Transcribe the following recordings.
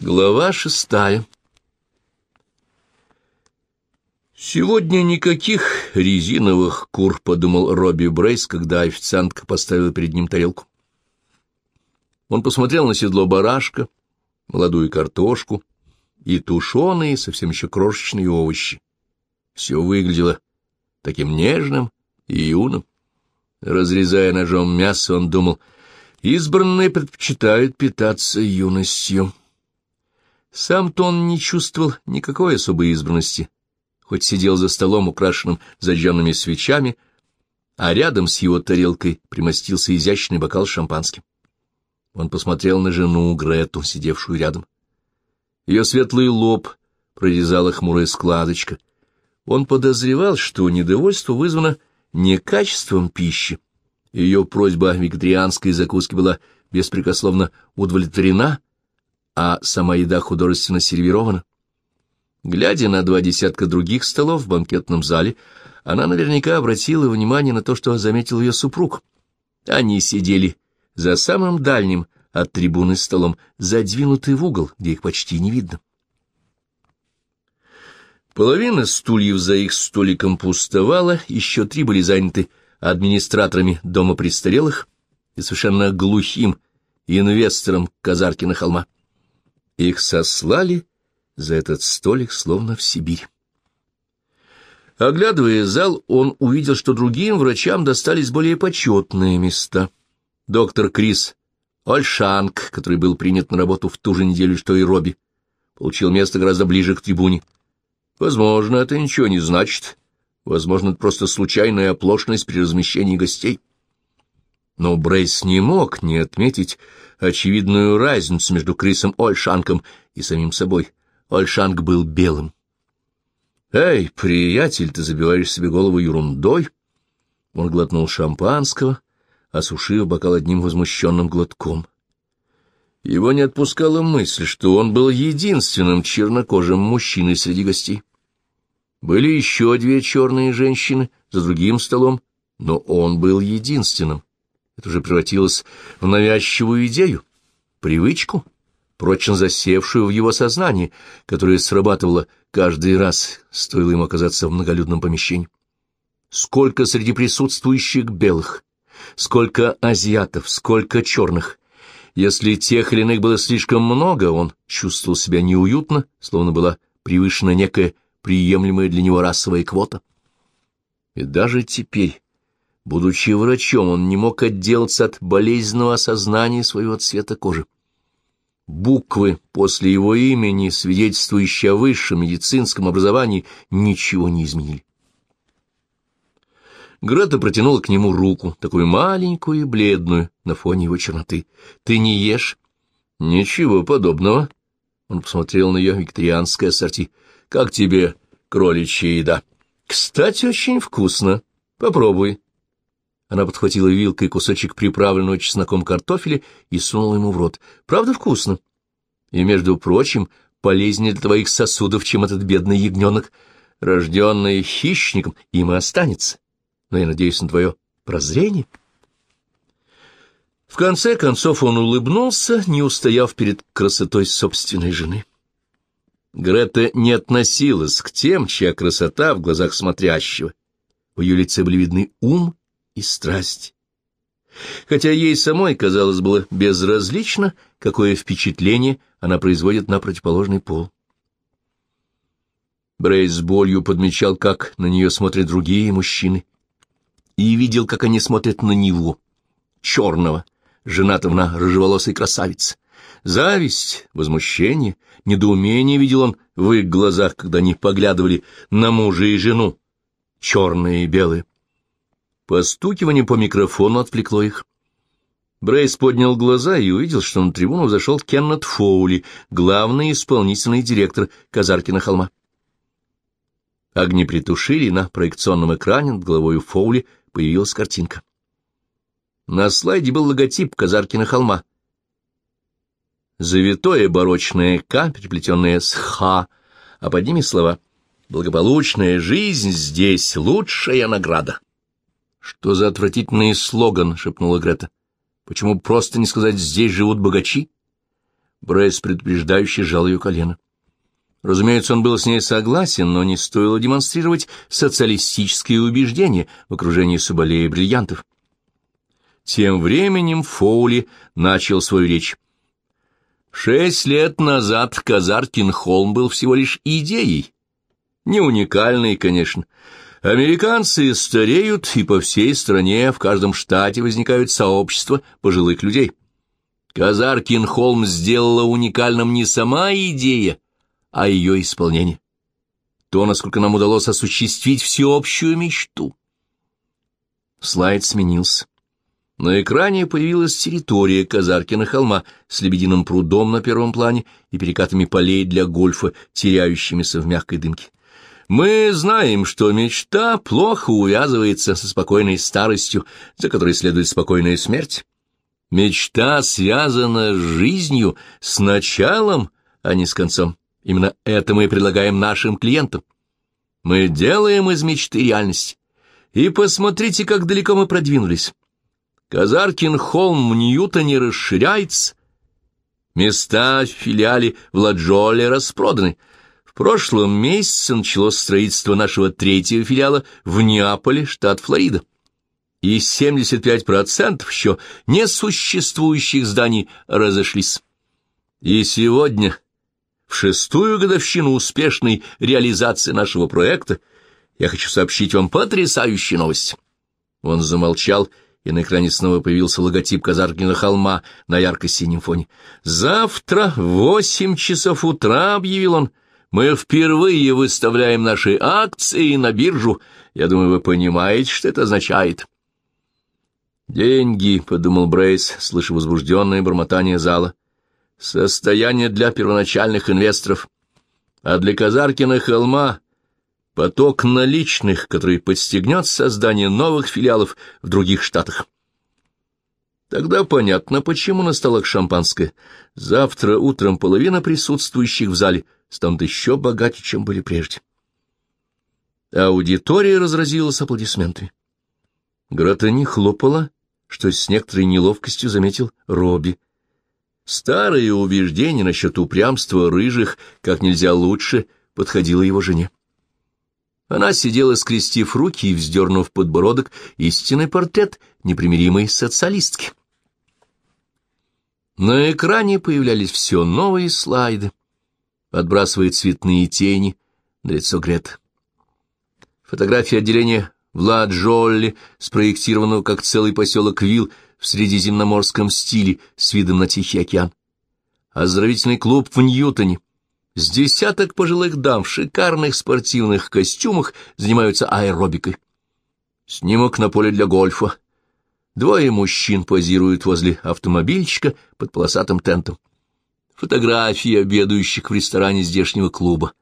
Глава шестая «Сегодня никаких резиновых кур», — подумал Робби Брейс, когда официантка поставила перед ним тарелку. Он посмотрел на седло барашка, молодую картошку и тушеные, совсем еще крошечные овощи. Все выглядело таким нежным и юным. Разрезая ножом мясо, он думал, избранные предпочитают питаться юностью. Сам-то он не чувствовал никакой особой избранности, хоть сидел за столом, украшенным зажженными свечами, а рядом с его тарелкой примостился изящный бокал с шампанским. Он посмотрел на жену Грету, сидевшую рядом. Ее светлый лоб прорезала хмурая складочка. Он подозревал, что недовольство вызвано не качеством пищи. Ее просьба о вегетарианской закуске была беспрекословно удовлетворена, а сама еда художественно сервирована. Глядя на два десятка других столов в банкетном зале, она наверняка обратила внимание на то, что заметил ее супруг. Они сидели за самым дальним от трибуны столом, задвинутый в угол, где их почти не видно. Половина стульев за их столиком пустовала, еще три были заняты администраторами дома престарелых и совершенно глухим инвестором Казаркина холма. Их сослали за этот столик, словно в Сибирь. Оглядывая зал, он увидел, что другим врачам достались более почетные места. Доктор Крис Ольшанг, который был принят на работу в ту же неделю, что и Робби, получил место гораздо ближе к трибуне. Возможно, это ничего не значит. Возможно, это просто случайная оплошность при размещении гостей. Но Брейс не мог не отметить очевидную разницу между Крисом Ольшанком и самим собой. Ольшанк был белым. «Эй, приятель, ты забиваешь себе голову ерундой?» Он глотнул шампанского, осушив бокал одним возмущенным глотком. Его не отпускала мысль, что он был единственным чернокожим мужчиной среди гостей. Были еще две черные женщины за другим столом, но он был единственным. Это уже превратилось в навязчивую идею, привычку, прочно засевшую в его сознании, которая срабатывала каждый раз, стоило ему оказаться в многолюдном помещении. Сколько среди присутствующих белых, сколько азиатов, сколько черных. Если тех или иных было слишком много, он чувствовал себя неуютно, словно была превышена некая приемлемая для него расовая квота. И даже теперь, Будучи врачом, он не мог отделаться от болезненного осознания своего цвета кожи. Буквы после его имени, свидетельствующие о высшем медицинском образовании, ничего не изменили. Грета протянула к нему руку, такую маленькую и бледную, на фоне его черноты. «Ты не ешь?» «Ничего подобного». Он посмотрел на ее викторианское ассорти. «Как тебе кроличья еда?» «Кстати, очень вкусно. Попробуй». Она подхватила вилкой кусочек приправленного чесноком картофеля и сунула ему в рот. «Правда вкусно? И, между прочим, полезнее для твоих сосудов, чем этот бедный ягненок, рожденный хищником, им и останется. Но я надеюсь на твое прозрение». В конце концов он улыбнулся, не устояв перед красотой собственной жены. Грета не относилась к тем, чья красота в глазах смотрящего. В ее лице были видны ум и страсть. Хотя ей самой, казалось, было безразлично, какое впечатление она производит на противоположный пол. Брейс с болью подмечал, как на нее смотрят другие мужчины, и видел, как они смотрят на него, черного, женатого на рыжеволосой красавице. Зависть, возмущение, недоумение видел он в их глазах, когда они поглядывали на мужа и жену, черные и белые. Постукивание по микрофону отвлекло их. Брейс поднял глаза и увидел, что на трибуну зашел Кеннет Фоули, главный исполнительный директор Казаркина холма. Огни притушили, на проекционном экране над головой Фоули появилась картинка. На слайде был логотип Казаркина холма. Завитое барочное «К», переплетенное с «Х», а под ними слова «Благополучная жизнь здесь — лучшая награда». «Что за отвратительный слоган?» — шепнула Грета. «Почему просто не сказать «здесь живут богачи»?» Брейс предупреждающе сжал ее колено. Разумеется, он был с ней согласен, но не стоило демонстрировать социалистические убеждения в окружении соболей и бриллиантов. Тем временем Фоули начал свою речь. Шесть лет назад Казаркин холм был всего лишь идеей. Не уникальной, конечно. Американцы стареют, и по всей стране, в каждом штате возникают сообщества пожилых людей. Казаркин холм сделала уникальным не сама идея, а ее исполнение. То, насколько нам удалось осуществить всеобщую мечту. Слайд сменился. На экране появилась территория Казаркина холма с лебединым прудом на первом плане и перекатами полей для гольфа, теряющимися в мягкой дымке. Мы знаем, что мечта плохо увязывается со спокойной старостью, за которой следует спокойная смерть. Мечта связана с жизнью, с началом, а не с концом. Именно это мы предлагаем нашим клиентам. Мы делаем из мечты реальность. И посмотрите, как далеко мы продвинулись. Казаркин холм в Ньютоне расширяется. Места в филиале в Ладжоле распроданы. Прошлом месяце началось строительство нашего третьего филиала в Неаполе, штат Флорида. И 75% еще несуществующих зданий разошлись. И сегодня, в шестую годовщину успешной реализации нашего проекта, я хочу сообщить вам потрясающую новость. Он замолчал и на экране снова появился логотип Казаркина холма на ярко-синем фоне. «Завтра в восемь часов утра», — объявил он, — «мы впервые выставляем наши акции на биржу. Я думаю, вы понимаете, что это означает». «Деньги», — подумал Брейс, слыша возбужденное бормотание зала. «Состояние для первоначальных инвесторов. А для Казаркина холма поток наличных, который подстегнет создание новых филиалов в других штатах. Тогда понятно, почему настало шампанское. Завтра утром половина присутствующих в зале станут еще богаче, чем были прежде. Аудитория разразилась аплодисментами. Грота не хлопала, что с некоторой неловкостью заметил Робби. Старое убеждение насчет упрямства рыжих как нельзя лучше подходило его жене. Она сидела, скрестив руки и вздернув подбородок, истинный портрет непримиримой социалистки. На экране появлялись все новые слайды, отбрасывая цветные тени на лицо Грет. Фотография отделения Влад Жолли, спроектированного как целый поселок Вилл в средиземноморском стиле с видом на Тихий океан. Оздоровительный клуб в Ньютоне, с десяток пожилых дам в шикарных спортивных костюмах занимаются аэробикой. Снимок на поле для гольфа. Двое мужчин позируют возле автомобильчика под полосатым тентом. Фотографии обедающих в ресторане здешнего клуба.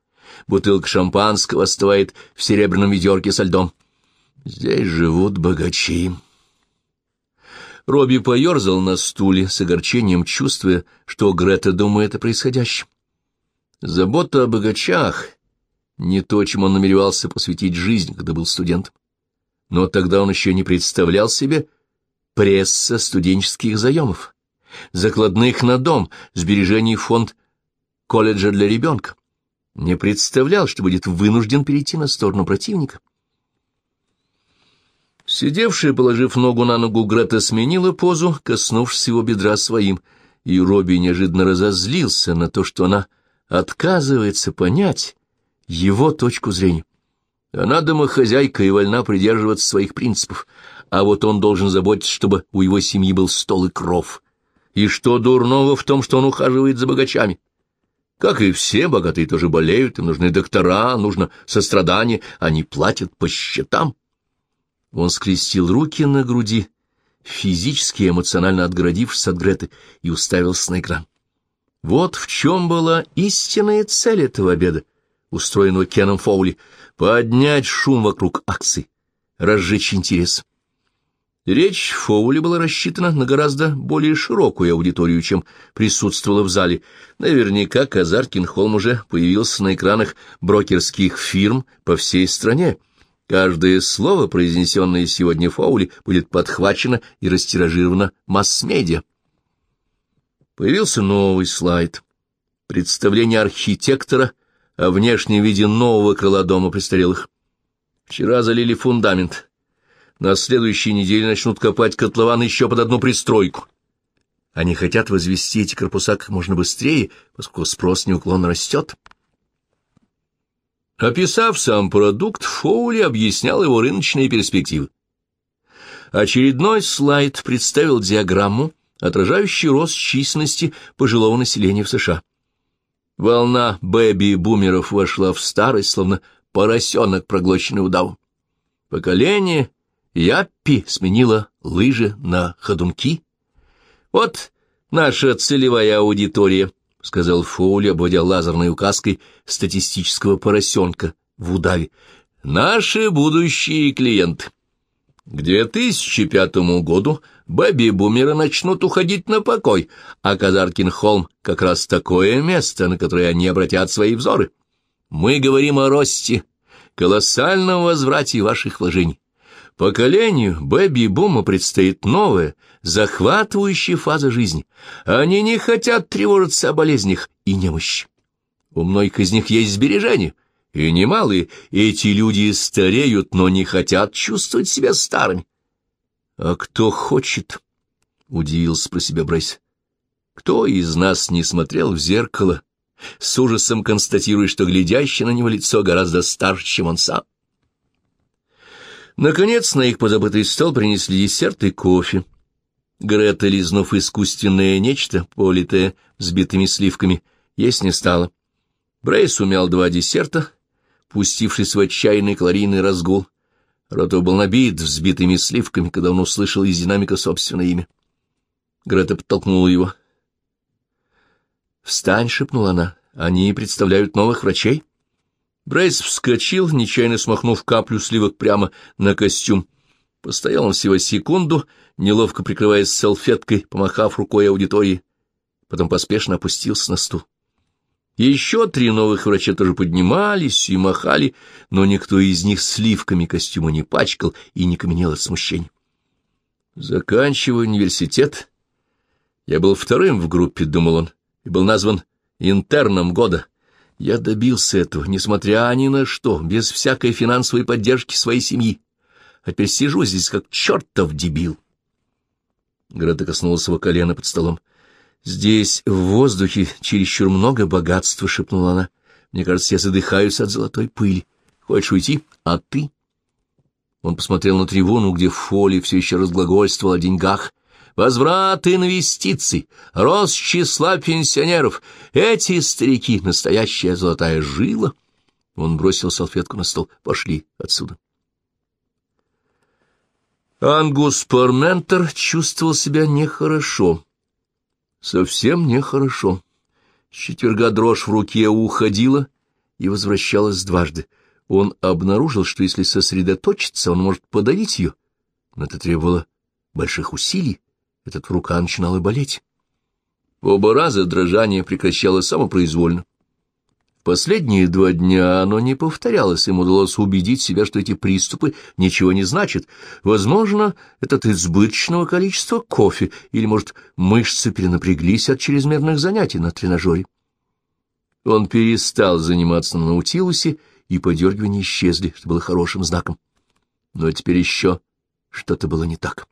Бутылка шампанского остывает в серебряном ведерке со льдом. Здесь живут богачи. Робби поерзал на стуле с огорчением, чувствуя, что Грета думает о происходящем. Забота о богачах — не то, чем он намеревался посвятить жизнь, когда был студентом. Но тогда он еще не представлял себе пресса студенческих заемов, закладных на дом, сбережений фонд колледжа для ребенка. Не представлял, что будет вынужден перейти на сторону противника. Сидевшая, положив ногу на ногу, Грета сменила позу, коснувшись его бедра своим, и Робби неожиданно разозлился на то, что она отказывается понять его точку зрения. Она домохозяйка и вольна придерживаться своих принципов, а вот он должен заботиться, чтобы у его семьи был стол и кров. И что дурного в том, что он ухаживает за богачами? Как и все, богатые тоже болеют, им нужны доктора, нужно сострадание, они платят по счетам. Он скрестил руки на груди, физически и эмоционально отгородившись от Греты, и уставился на экран. Вот в чем была истинная цель этого обеда, устроенного Кеном Фоули — поднять шум вокруг акций, разжечь интерес. Речь Фоули была рассчитана на гораздо более широкую аудиторию, чем присутствовала в зале. Наверняка Казаркин Холм уже появился на экранах брокерских фирм по всей стране. Каждое слово, произнесенное сегодня Фоули, будет подхвачено и растиражировано масс-медиа. Появился новый слайд. Представление архитектора о внешнем виде нового крыла дома престарелых. Вчера залили фундамент. На следующей неделе начнут копать котлован еще под одну пристройку. Они хотят возвести эти корпуса как можно быстрее, поскольку спрос неуклонно растет. Описав сам продукт, Фоули объяснял его рыночные перспективы. Очередной слайд представил диаграмму, отражающую рост численности пожилого населения в США. Волна бэби-бумеров вошла в старость, словно поросенок, проглоченный удавом. Поколение Яппи сменило лыжи на ходунки. Вот наша целевая аудитория, — сказал Фоули, обводя лазерной указкой статистического поросенка в удаве. Наши будущие клиенты. К 2005 году бэби-бумеры начнут уходить на покой, а Казаркин-Холм — как раз такое место, на которое они обратят свои взоры. Мы говорим о росте, колоссальном возврате ваших вложений. Поколению бэби-бума предстоит новая, захватывающая фаза жизни. Они не хотят тревожиться о болезнях и немощи. У многих из них есть сбережения — и немалые, эти люди стареют, но не хотят чувствовать себя старыми. — А кто хочет? — удивился про себя Брайс. — Кто из нас не смотрел в зеркало, с ужасом констатируя, что глядящее на него лицо гораздо старше, чем он сам? Наконец на их позабытый стол принесли десерт и кофе. Грета, лизнув искусственное нечто, политое взбитыми сливками, есть не стала. Брейс умял два десерта, пустившись в отчаянный калорийный разгул. Рот был набит взбитыми сливками, когда он услышал из динамика собственное имя. Грета подтолкнула его. «Встань!» — шепнула она. «Они представляют новых врачей». Брейс вскочил, нечаянно смахнув каплю сливок прямо на костюм. Постоял он всего секунду, неловко прикрываясь салфеткой, помахав рукой аудитории. Потом поспешно опустился на стул. Еще три новых врача тоже поднимались и махали, но никто из них сливками костюма не пачкал и не каменел от смущения. Заканчивая университет, я был вторым в группе, думал он, и был назван интерном года. Я добился этого, несмотря ни на что, без всякой финансовой поддержки своей семьи. А теперь сижу здесь, как чертов дебил. Грета коснулась его колена под столом. «Здесь в воздухе чересчур много богатства», — шепнула она. «Мне кажется, я задыхаюсь от золотой пыли. Хочешь уйти? А ты?» Он посмотрел на трибуну, где Фоли все еще разглагольствовал о деньгах. «Возврат инвестиций, рост числа пенсионеров. Эти старики — настоящая золотая жила». Он бросил салфетку на стол. «Пошли отсюда». Ангус Парментер чувствовал себя нехорошо. Совсем нехорошо. С четверга дрожь в руке уходила и возвращалась дважды. Он обнаружил, что если сосредоточиться, он может подавить ее, но это требовало больших усилий. Этот рука начинала болеть. Оба раза дрожание прекращалось самопроизвольно. Последние два дня оно не повторялось, ему удалось убедить себя, что эти приступы ничего не значат. Возможно, это от избыточного количества кофе, или, может, мышцы перенапряглись от чрезмерных занятий на тренажере. Он перестал заниматься на Наутилусе, и подергивания исчезли, что было хорошим знаком. Но теперь еще что-то было не так.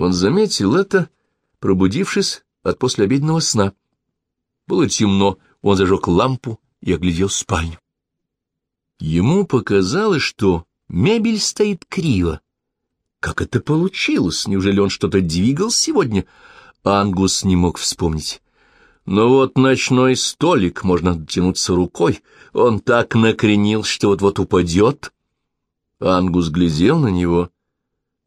Он заметил это, пробудившись от послеобеденного сна. Было темно, он зажег лампу, и оглядел спальню. Ему показалось, что мебель стоит криво. Как это получилось? Неужели он что-то двигал сегодня? Ангус не мог вспомнить. Но вот ночной столик, можно дотянуться рукой. Он так накренил, что вот-вот упадет. Ангус глядел на него,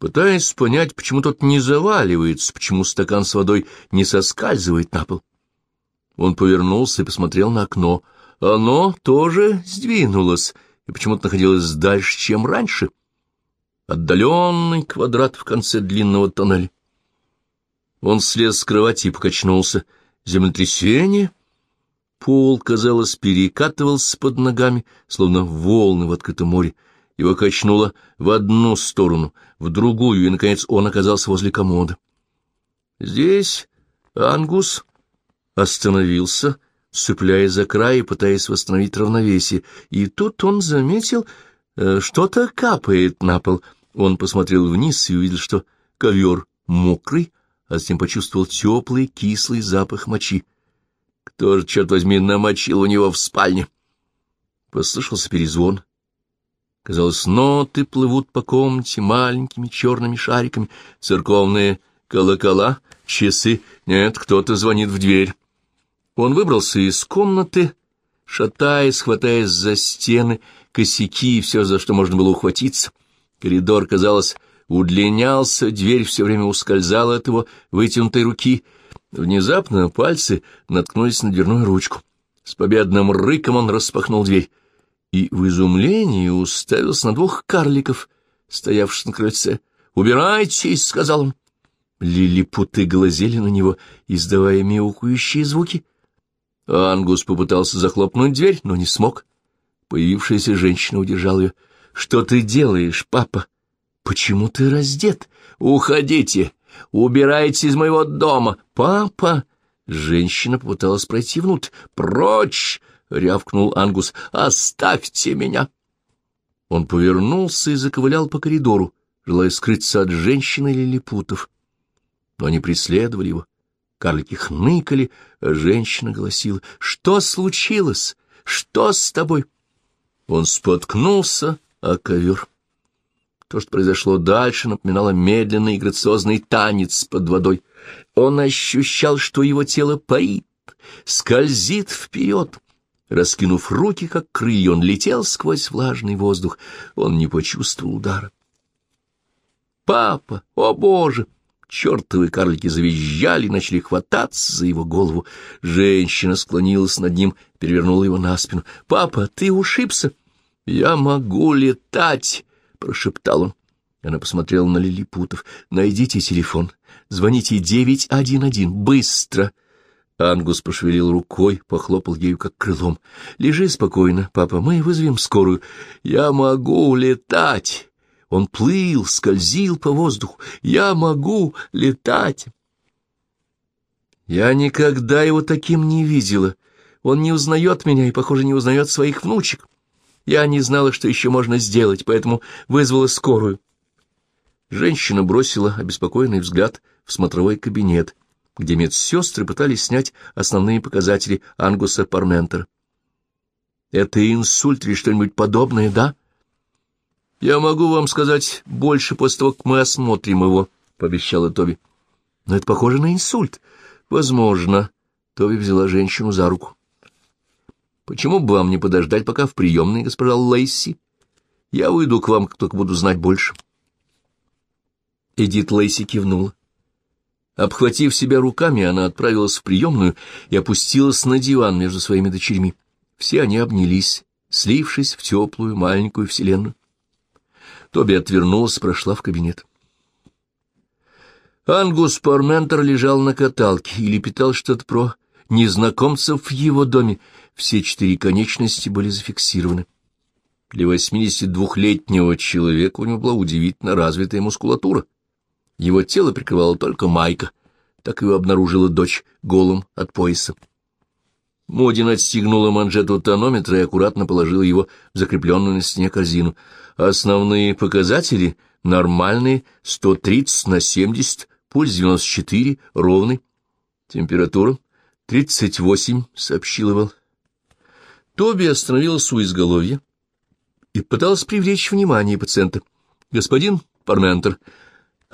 пытаясь понять, почему тот не заваливается, почему стакан с водой не соскальзывает на пол. Он повернулся и посмотрел на окно. Оно тоже сдвинулось и почему-то находилось дальше, чем раньше. Отдаленный квадрат в конце длинного тоннеля. Он слез с кровати и покачнулся. Землетрясение? Пол, казалось, перекатывался под ногами, словно волны в открытом море. Его качнуло в одну сторону, в другую, и, наконец, он оказался возле комода. Здесь Ангус остановился, цепляясь за край и пытаясь восстановить равновесие, и тут он заметил, э, что-то капает на пол. Он посмотрел вниз и увидел, что ковер мокрый, а затем почувствовал теплый кислый запах мочи. Кто же, черт возьми, намочил у него в спальне? Послышался перезвон. Казалось, ноты плывут по комнате маленькими черными шариками, церковные колокола, часы. Нет, кто-то звонит в дверь. Он выбрался из комнаты, шатаясь, хватаясь за стены, косяки и все, за что можно было ухватиться. Коридор, казалось, удлинялся, дверь все время ускользала от его вытянутой руки. Внезапно пальцы наткнулись на дверную ручку. С победным рыком он распахнул дверь и в изумлении уставился на двух карликов, стоявших на крыльце. «Убирайтесь!» — сказал он. Лилипуты глазели на него, издавая мяукающие звуки. Ангус попытался захлопнуть дверь, но не смог. Появившаяся женщина удержала ее. — Что ты делаешь, папа? — Почему ты раздет? — Уходите! Убирайтесь из моего дома! Папа! Женщина попыталась пройти внутрь. «Прочь!» — рявкнул Ангус. «Оставьте меня!» Он повернулся и заковылял по коридору, желая скрыться от женщины или лилипутов. Но они преследовали его. Карлики хныкали, а женщина голосила. «Что случилось? Что с тобой?» Он споткнулся о ковер. То, что произошло дальше, напоминало медленный и грациозный танец под водой. Он ощущал, что его тело парит, скользит вперед. Раскинув руки, как крылья, он летел сквозь влажный воздух. Он не почувствовал удара. «Папа! О, Боже!» Чертовы карлики завизжали, начали хвататься за его голову. Женщина склонилась над ним, перевернула его на спину. «Папа, ты ушибся?» «Я могу летать!» — прошептал он. Она посмотрела на лилипутов. «Найдите телефон. Звоните 911. Быстро!» Ангус пошевелил рукой, похлопал ею как крылом. «Лежи спокойно, папа, мы вызовем скорую. Я могу летать!» Он плыл, скользил по воздуху. «Я могу летать!» Я никогда его таким не видела. Он не узнает меня и, похоже, не узнает своих внучек. Я не знала, что еще можно сделать, поэтому вызвала скорую. Женщина бросила обеспокоенный взгляд в смотровой кабинет, где медсестры пытались снять основные показатели Ангуса Парментера. «Это инсульт или что-нибудь подобное, да?» «Я могу вам сказать больше после того, как мы осмотрим его», — пообещала Тоби. «Но это похоже на инсульт». «Возможно». Тоби взяла женщину за руку. Почему бы вам не подождать, пока в приемной, госпожа Лейси? Я выйду к вам, как только буду знать больше. Эдит Лейси кивнула. Обхватив себя руками, она отправилась в приемную и опустилась на диван между своими дочерьми. Все они обнялись, слившись в теплую маленькую вселенную. Тоби отвернулась, прошла в кабинет. Ангус Парментер лежал на каталке и лепетал что-то про незнакомцев в его доме, все четыре конечности были зафиксированы. Для 82-летнего человека у него была удивительно развитая мускулатура. Его тело прикрывала только майка, так его обнаружила дочь голым от пояса. Модин отстегнула манжету тонометра и аккуратно положила его в закрепленную на стене корзину. Основные показатели нормальные, 130 на 70, пульс 94, ровный. Температура 38, сообщил Ивал. Тоби остановился у изголовья и пытался привлечь внимание пациента. «Господин Парментер,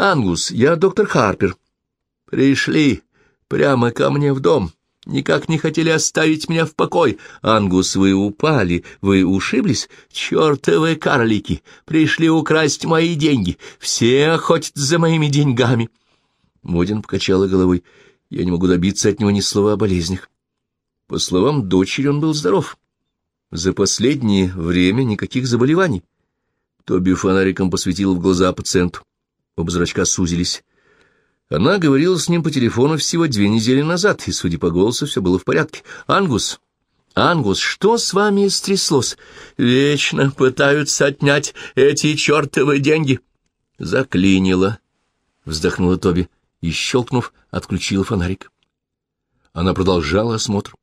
Ангус, я доктор Харпер. Пришли прямо ко мне в дом. Никак не хотели оставить меня в покой. Ангус, вы упали, вы ушиблись? Чёртовы карлики! Пришли украсть мои деньги. Все охотятся за моими деньгами». Модин покачала головой. «Я не могу добиться от него ни слова о болезнях». По словам дочери, он был здоров. За последнее время никаких заболеваний. Тоби фонариком посветил в глаза пациенту. Оба зрачка сузились. Она говорила с ним по телефону всего две недели назад, и, судя по голосу, все было в порядке. «Ангус, Ангус, что с вами стряслось? Вечно пытаются отнять эти чертовы деньги». «Заклинило», — вздохнула Тоби и, щелкнув, отключила фонарик. Она продолжала осмотр.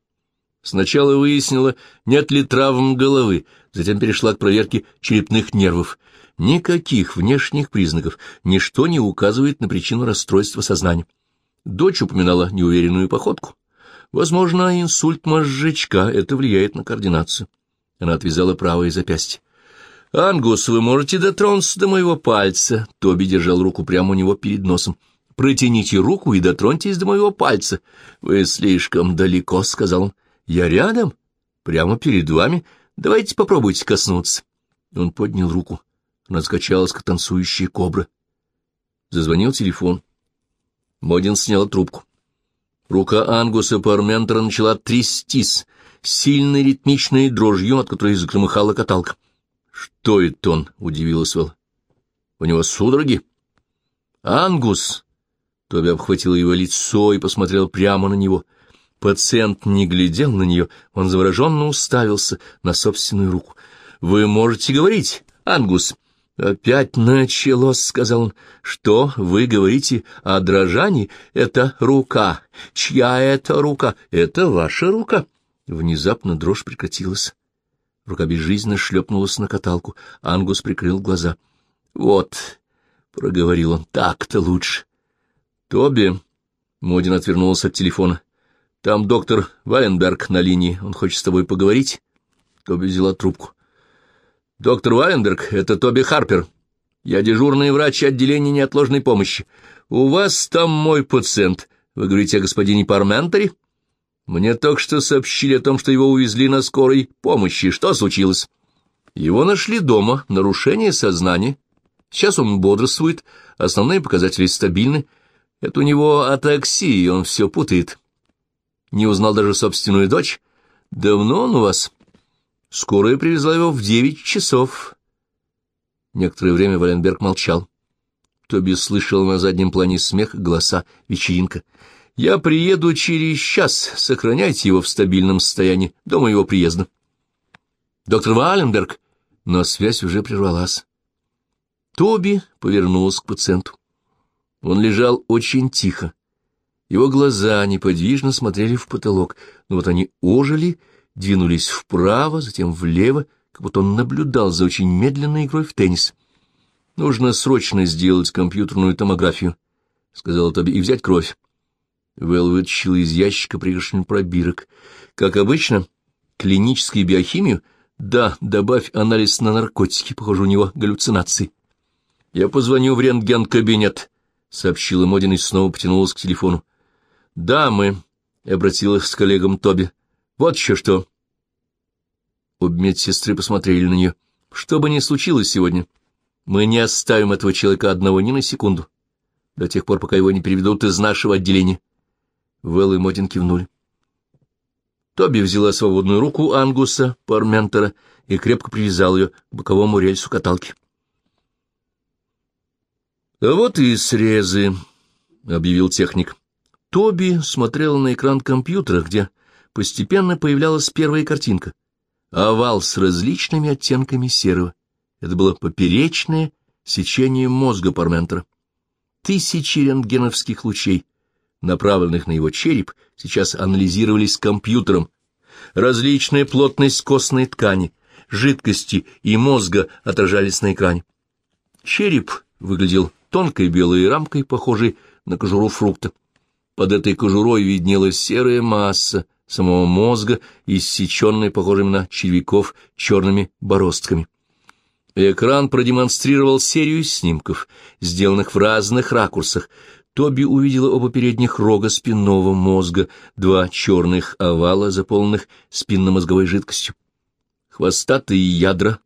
Сначала выяснила, нет ли травм головы, затем перешла к проверке черепных нервов. Никаких внешних признаков, ничто не указывает на причину расстройства сознания. Дочь упоминала неуверенную походку. Возможно, инсульт мозжечка, это влияет на координацию. Она отвязала правое запястье. «Ангус, вы можете дотронуться до моего пальца?» Тоби держал руку прямо у него перед носом. «Протяните руку и дотроньтесь до моего пальца». «Вы слишком далеко», — сказал он. «Я рядом, прямо перед вами. Давайте попробуйте коснуться». Он поднял руку. Она скачалась, как танцующая кобра. Зазвонил телефон. Модин снял трубку. Рука Ангуса Парментера начала трястись, сильной ритмичной дрожью, от которой загромыхала каталка. «Что это он?» — удивилась Вэл. «У него судороги?» «Ангус!» Тоби обхватил его лицо и посмотрел прямо на него. Пациент не глядел на нее, он завороженно уставился на собственную руку. «Вы можете говорить, Ангус?» «Опять началось», — сказал он. «Что вы говорите о дрожании? Это рука. Чья это рука? Это ваша рука». Внезапно дрожь прекратилась. Рука безжизненно шлепнулась на каталку. Ангус прикрыл глаза. «Вот», — проговорил он, — «так-то лучше». «Тоби», — Модин отвернулся от телефона, — «там доктор Валенберг на линии. Он хочет с тобой поговорить». Тоби взяла трубку. «Доктор Валенберг, это Тоби Харпер. Я дежурный врач отделения неотложной помощи. У вас там мой пациент. Вы говорите о господине Парментере?» Мне только что сообщили о том, что его увезли на скорой помощи. Что случилось? Его нашли дома, нарушение сознания. Сейчас он бодрствует, основные показатели стабильны. Это у него атаксия, и он все путает. Не узнал даже собственную дочь. Давно он у вас? Скорая привезла его в девять часов. Некоторое время Валенберг молчал. Тоби слышал на заднем плане смех, голоса, вечеринка — я приеду через час. Сохраняйте его в стабильном состоянии до моего приезда. Доктор Валенберг, но связь уже прервалась. Тоби повернулся к пациенту. Он лежал очень тихо. Его глаза неподвижно смотрели в потолок, но вот они ожили, двинулись вправо, затем влево, как будто он наблюдал за очень медленной игрой в теннис. «Нужно срочно сделать компьютерную томографию», — сказал Тоби, — «и взять кровь. Вэл вытащил из ящика пригоршню пробирок. Как обычно, клиническую биохимию? Да, добавь анализ на наркотики, похоже, у него галлюцинации. Я позвоню в рентген-кабинет, — сообщила Модин и снова потянулась к телефону. Да, мы, — обратилась с коллегом Тоби. Вот еще что. Обе медсестры посмотрели на нее. Что бы ни случилось сегодня, мы не оставим этого человека одного ни на секунду, до тех пор, пока его не переведут из нашего отделения. Вэл и Мотин кивнули. Тоби взяла свободную руку Ангуса, Парментера, и крепко привязал ее к боковому рельсу каталки. «А вот и срезы», — объявил техник. Тоби смотрел на экран компьютера, где постепенно появлялась первая картинка. Овал с различными оттенками серого. Это было поперечное сечение мозга Парментера. Тысячи рентгеновских лучей — направленных на его череп, сейчас анализировались компьютером. Различная плотность костной ткани, жидкости и мозга отражались на экране. Череп выглядел тонкой белой рамкой, похожей на кожуру фрукта. Под этой кожурой виднелась серая масса самого мозга, иссеченная похожими на червяков черными бороздками. Экран продемонстрировал серию снимков, сделанных в разных ракурсах, Тоби увидела оба передних рога спинного мозга, два черных овала, заполненных спинномозговой жидкостью. Хвостатые ядра,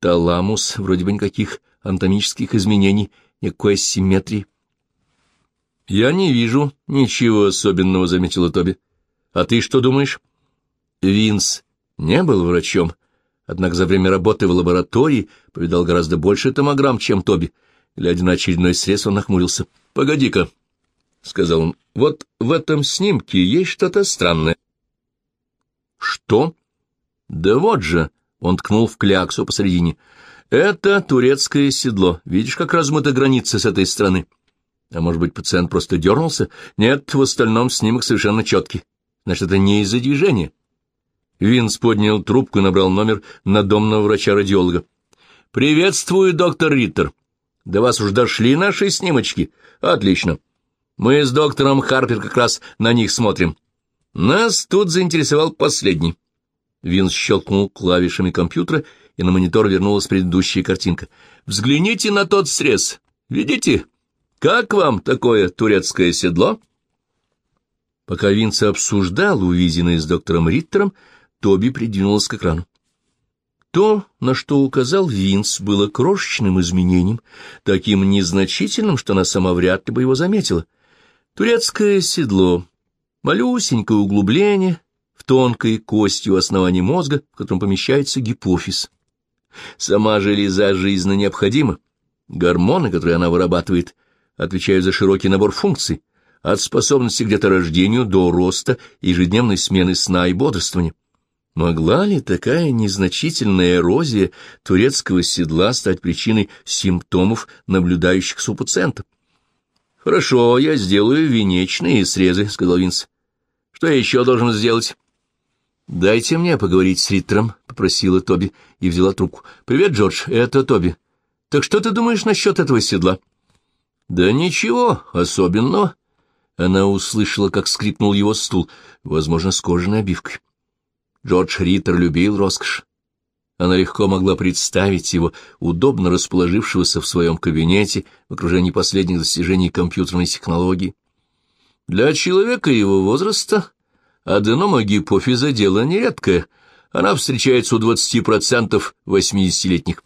таламус, вроде бы никаких анатомических изменений, никакой асимметрии. «Я не вижу ничего особенного», — заметила Тоби. «А ты что думаешь?» Винс не был врачом, однако за время работы в лаборатории повидал гораздо больше томограмм, чем Тоби. Глядя на очередной срез, он нахмурился. «Погоди-ка», — сказал он, — «вот в этом снимке есть что-то странное». «Что?» «Да вот же», — он ткнул в кляксу посередине, — «это турецкое седло. Видишь, как размыта граница с этой стороны?» А может быть, пациент просто дернулся? Нет, в остальном снимок совершенно четкий. Значит, это не из-за движения. Винс поднял трубку и набрал номер надомного врача-радиолога. «Приветствую, доктор Риттер. До вас уже дошли наши снимочки? Отлично. Мы с доктором Харпер как раз на них смотрим. Нас тут заинтересовал последний». Винс щелкнул клавишами компьютера, и на монитор вернулась предыдущая картинка. «Взгляните на тот срез. Видите? Как вам такое турецкое седло?» Пока Винс обсуждал увиденное с доктором Риттером, Тоби придвинулась к экрану. То, на что указал Винс, было крошечным изменением, таким незначительным, что она сама вряд ли бы его заметила. Турецкое седло, малюсенькое углубление в тонкой кости у основания мозга, в котором помещается гипофиз. Сама железа жизненно необходима. Гормоны, которые она вырабатывает, отвечают за широкий набор функций, от способности к деторождению до роста ежедневной смены сна и бодрствования. Могла ли такая незначительная эрозия турецкого седла стать причиной симптомов, наблюдающихся у пациента? «Хорошо, я сделаю венечные срезы», — сказал Винс. «Что я еще должен сделать?» «Дайте мне поговорить с Риттером», — попросила Тоби и взяла трубку. «Привет, Джордж, это Тоби. Так что ты думаешь насчет этого седла?» «Да ничего особенного». Она услышала, как скрипнул его стул, возможно, с кожаной обивкой. Джордж Риттер любил роскошь. Она легко могла представить его, удобно расположившегося в своем кабинете в окружении последних достижений компьютерной технологии. Для человека его возраста аденома гипофиза — дело нередкое. Она встречается у 20% 80-летних.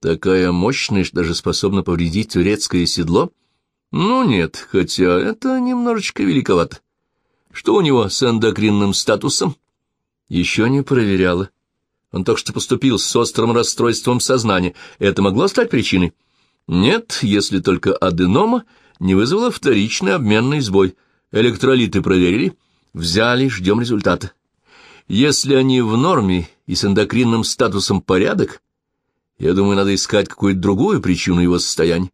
Такая мощная, что даже способна повредить турецкое седло? Ну нет, хотя это немножечко великовато. Что у него с эндокринным статусом? Еще не проверяла. Он только что поступил с острым расстройством сознания. Это могло стать причиной? Нет, если только аденома не вызвала вторичный обменный сбой. Электролиты проверили, взяли, ждем результата. Если они в норме и с эндокринным статусом порядок, я думаю, надо искать какую-то другую причину его состояния.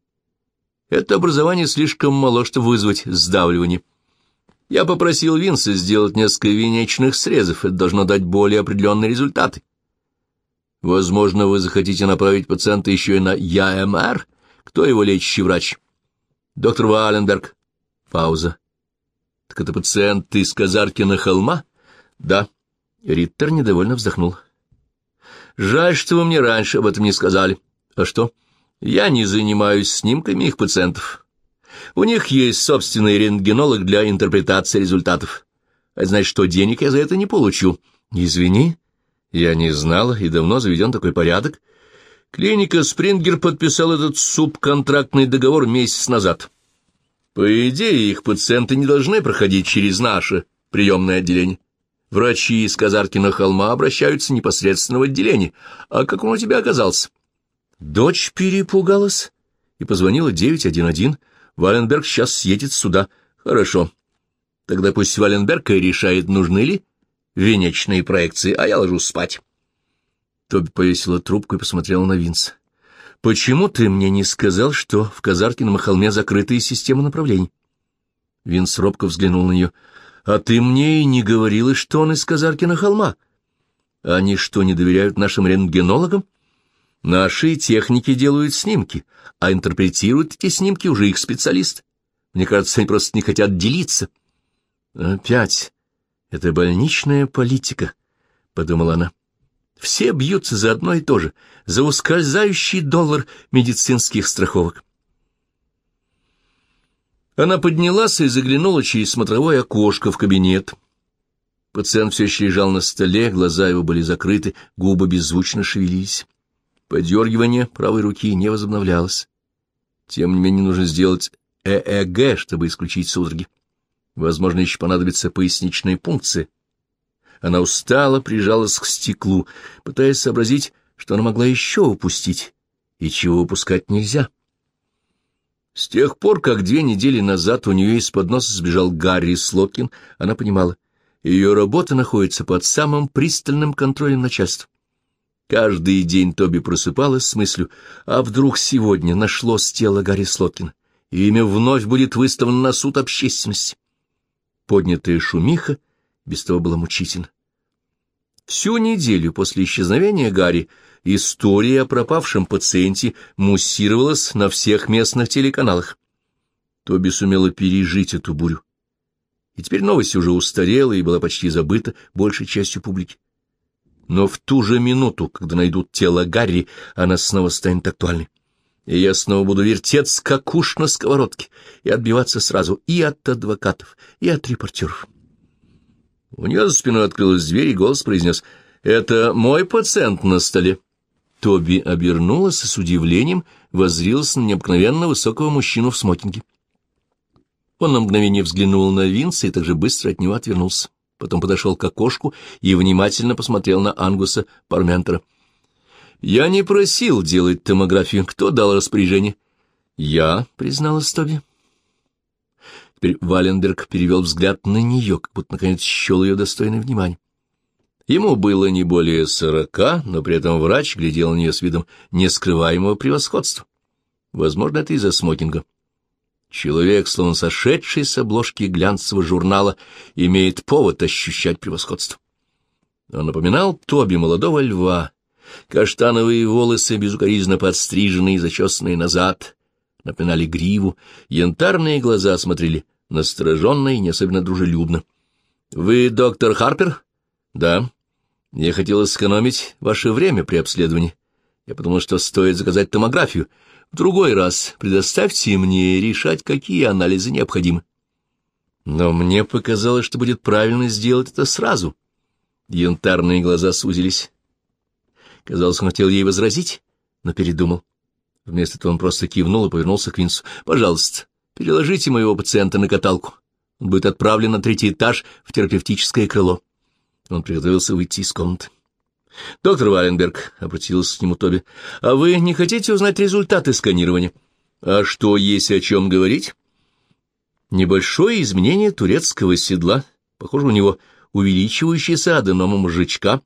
Это образование слишком мало, чтобы вызвать сдавливание. Я попросил Винса сделать несколько венечных срезов, это должно дать более определенные результаты. Возможно, вы захотите направить пациента еще и на ЯМР? Кто его лечащий врач? Доктор Валенберг. Пауза. Так это пациент из Казаркина холма? Да. Риттер недовольно вздохнул. Жаль, что вы мне раньше об этом не сказали. А что? Я не занимаюсь снимками их пациентов. У них есть собственный рентгенолог для интерпретации результатов. А значит, что денег я за это не получу. Извини, я не знала, и давно заведен такой порядок. Клиника Спрингер подписал этот субконтрактный договор месяц назад. По идее, их пациенты не должны проходить через наше приемное отделение. Врачи из Казаркина холма обращаются непосредственно в отделение. А как он у тебя оказался? Дочь перепугалась и позвонила 911. Валенберг сейчас съедет сюда. Хорошо. Тогда пусть Валенберг и решает, нужны ли венечные проекции, а я ложусь спать. Тоби повесила трубку и посмотрела на Винса. «Почему ты мне не сказал, что в Казаркином холме закрытые системы направлений?» Винс робко взглянул на нее. «А ты мне и не говорила, что он из Казаркина холма. Они что, не доверяют нашим рентгенологам?» Наши техники делают снимки, а интерпретируют эти снимки уже их специалист. Мне кажется, они просто не хотят делиться. Опять. Это больничная политика, — подумала она. Все бьются за одно и то же, за ускользающий доллар медицинских страховок. Она поднялась и заглянула через смотровое окошко в кабинет. Пациент все еще лежал на столе, глаза его были закрыты, губы беззвучно шевелились. Подергивание правой руки не возобновлялось. Тем не менее нужно сделать ЭЭГ, чтобы исключить судороги. Возможно, еще понадобится поясничная пункция. Она устала, прижалась к стеклу, пытаясь сообразить, что она могла еще упустить, и чего упускать нельзя. С тех пор, как две недели назад у нее из-под носа сбежал Гарри Слоткин, она понимала, ее работа находится под самым пристальным контролем начальства. Каждый день Тоби просыпалась с мыслью, а вдруг сегодня нашлось тело Гарри Слоткина, и имя вновь будет выставлено на суд общественности. Поднятая шумиха без того была мучительна. Всю неделю после исчезновения Гарри история о пропавшем пациенте муссировалась на всех местных телеканалах. Тоби сумела пережить эту бурю. И теперь новость уже устарела и была почти забыта большей частью публики. Но в ту же минуту, когда найдут тело Гарри, она снова станет актуальной. И я снова буду вертеться, как уж на сковородке, и отбиваться сразу и от адвокатов, и от репортеров. У нее за спиной открылась дверь, и голос произнес «Это мой пациент на столе». Тоби обернулась и с удивлением воззрилась на необыкновенно высокого мужчину в смокинге. Он на мгновение взглянул на Винса и также быстро от него отвернулся. Потом подошел к окошку и внимательно посмотрел на Ангуса Парментера. «Я не просил делать томографию. Кто дал распоряжение?» «Я», — призналась Тоби. Теперь Валенберг перевел взгляд на нее, как будто наконец счел ее достойной внимания. Ему было не более сорока, но при этом врач глядел на нее с видом нескрываемого превосходства. Возможно, это из-за смокинга. Человек, словно сошедший с обложки глянцевого журнала, имеет повод ощущать превосходство. Он напоминал Тоби молодого льва. Каштановые волосы, безукоризненно подстриженные и зачесанные назад, напоминали гриву, янтарные глаза смотрели настороженно и не особенно дружелюбно. — Вы доктор Харпер? — Да. Я хотел сэкономить ваше время при обследовании. Я подумал, что стоит заказать томографию. В другой раз предоставьте мне решать, какие анализы необходимы. Но мне показалось, что будет правильно сделать это сразу. Янтарные глаза сузились. Казалось, он хотел ей возразить, но передумал. Вместо этого он просто кивнул и повернулся к Винсу. «Пожалуйста, переложите моего пациента на каталку. Он будет отправлен на третий этаж в терапевтическое крыло». Он приготовился выйти из комнаты. — Доктор Валенберг, — обратился к нему Тоби, — а вы не хотите узнать результаты сканирования? — А что, есть о чем говорить? — Небольшое изменение турецкого седла. Похоже, у него увеличивающийся аденома мозжечка.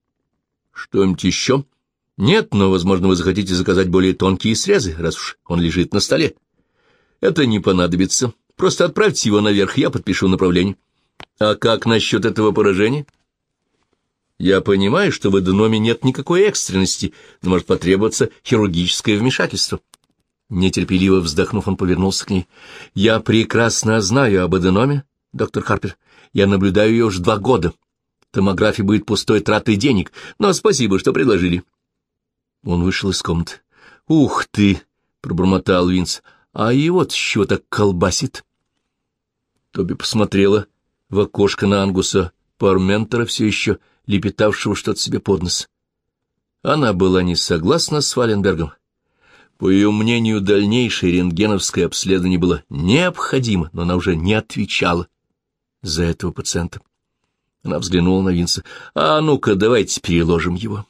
— Что-нибудь еще? — нет, но, возможно, вы захотите заказать более тонкие срезы, раз уж он лежит на столе. Это не понадобится. Просто отправьте его наверх, я подпишу направление. А как насчет этого поражения? Я понимаю, что в аденоме нет никакой экстренности, но может потребоваться хирургическое вмешательство. Нетерпеливо вздохнув, он повернулся к ней. Я прекрасно знаю об аденоме, доктор Харпер. Я наблюдаю ее уже два года. Томография будет пустой тратой денег, но спасибо, что предложили. Он вышел из комнаты. «Ух ты!» — пробормотал Винс. «А его-то чего так колбасит?» Тоби посмотрела в окошко на Ангуса Парментера, все еще лепетавшего что-то себе под нос. Она была не согласна с Валенбергом. По ее мнению, дальнейшее рентгеновское обследование было необходимо, но она уже не отвечала за этого пациента. Она взглянула на Винса. «А ну-ка, давайте переложим его».